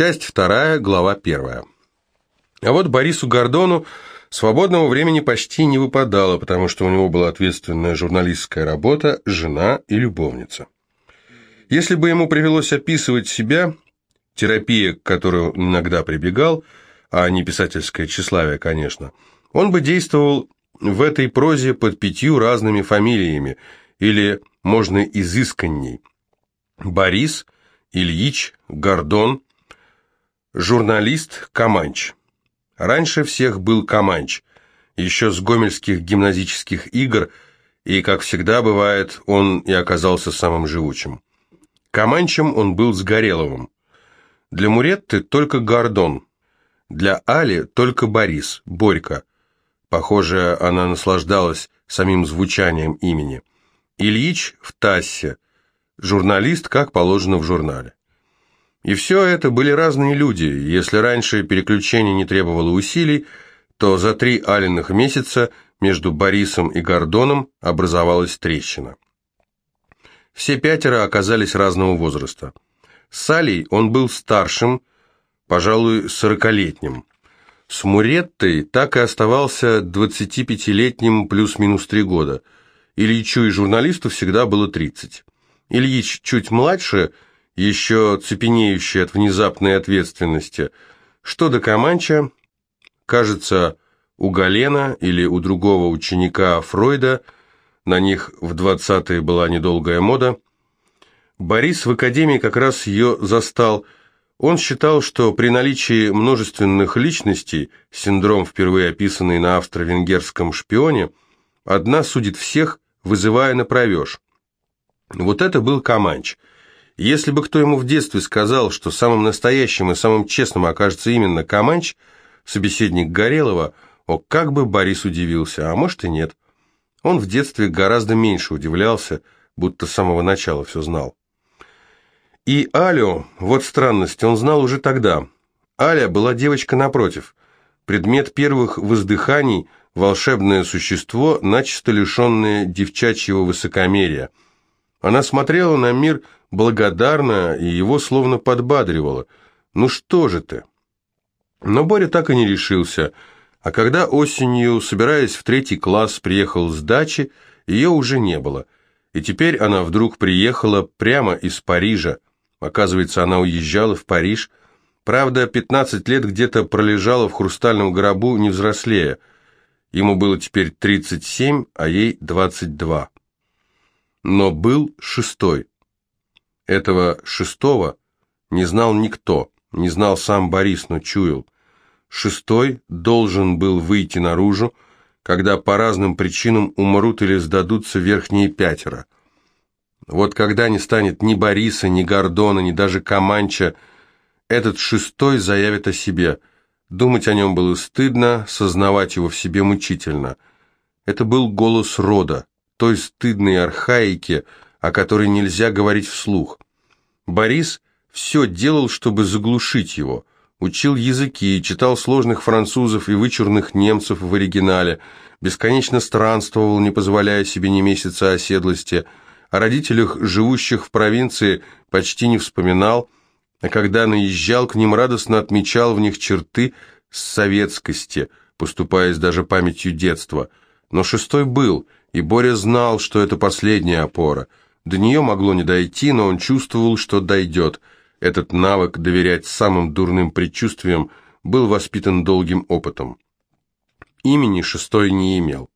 Часть вторая, глава первая. А вот Борису Гордону свободного времени почти не выпадало, потому что у него была ответственная журналистская работа, жена и любовница. Если бы ему привелось описывать себя, терапия, к которой он иногда прибегал, а не писательское тщеславие, конечно, он бы действовал в этой прозе под пятью разными фамилиями, или, можно изысканней, Борис, Ильич, Гордон, журналист Каманч. Раньше всех был Каманч, еще с гомельских гимназических игр, и, как всегда бывает, он и оказался самым живучим. Каманчем он был с Гореловым. Для Муретты только Гордон, для Али только Борис, Борька. Похоже, она наслаждалась самим звучанием имени. Ильич в Тассе, журналист, как положено в журнале. И все это были разные люди. Если раньше переключение не требовало усилий, то за три алиных месяца между Борисом и Гордоном образовалась трещина. Все пятеро оказались разного возраста. С Алей он был старшим, пожалуй, сорокалетним. С Муреттой так и оставался 25-летним плюс-минус три года – Ильичу и журналисту всегда было 30. Ильич чуть младше, еще цепенеющий от внезапной ответственности. Что до Каманча, кажется, у Галена или у другого ученика Фройда, на них в 20-е была недолгая мода, Борис в академии как раз ее застал. Он считал, что при наличии множественных личностей, синдром, впервые описанный на австро-венгерском шпионе, одна судит всех, вызывая на провеж. Вот это был Каманч. Если бы кто ему в детстве сказал, что самым настоящим и самым честным окажется именно Каманч, собеседник Горелова, о, как бы Борис удивился, а может и нет. Он в детстве гораздо меньше удивлялся, будто с самого начала все знал. И Алю, вот странность, он знал уже тогда. Аля была девочка напротив. Предмет первых воздыханий – волшебное существо, начисто лишенное девчачьего высокомерия. Она смотрела на мир благодарно и его словно подбадривала. «Ну что же ты?» Но Боря так и не решился, а когда осенью, собираясь в третий класс, приехал с дачи, ее уже не было. И теперь она вдруг приехала прямо из Парижа. Оказывается, она уезжала в Париж. Правда, 15 лет где-то пролежала в хрустальном гробу, не взрослея. Ему было теперь 37, а ей 22. Но был шестой. Этого шестого не знал никто, не знал сам Борис, но чуял. Шестой должен был выйти наружу, когда по разным причинам умрут или сдадутся верхние пятеро. Вот когда не станет ни Бориса, ни Гордона, ни даже Каманча, этот шестой заявит о себе – Думать о нем было стыдно, сознавать его в себе мучительно. Это был голос рода, той стыдной архаики, о которой нельзя говорить вслух. Борис все делал, чтобы заглушить его. Учил языки, читал сложных французов и вычурных немцев в оригинале, бесконечно странствовал, не позволяя себе ни месяца оседлости, о родителях, живущих в провинции, почти не вспоминал – а когда наезжал к ним, радостно отмечал в них черты советскости, поступаясь даже памятью детства. Но шестой был, и Боря знал, что это последняя опора. До нее могло не дойти, но он чувствовал, что дойдет. Этот навык доверять самым дурным предчувствиям был воспитан долгим опытом. Имени шестой не имел.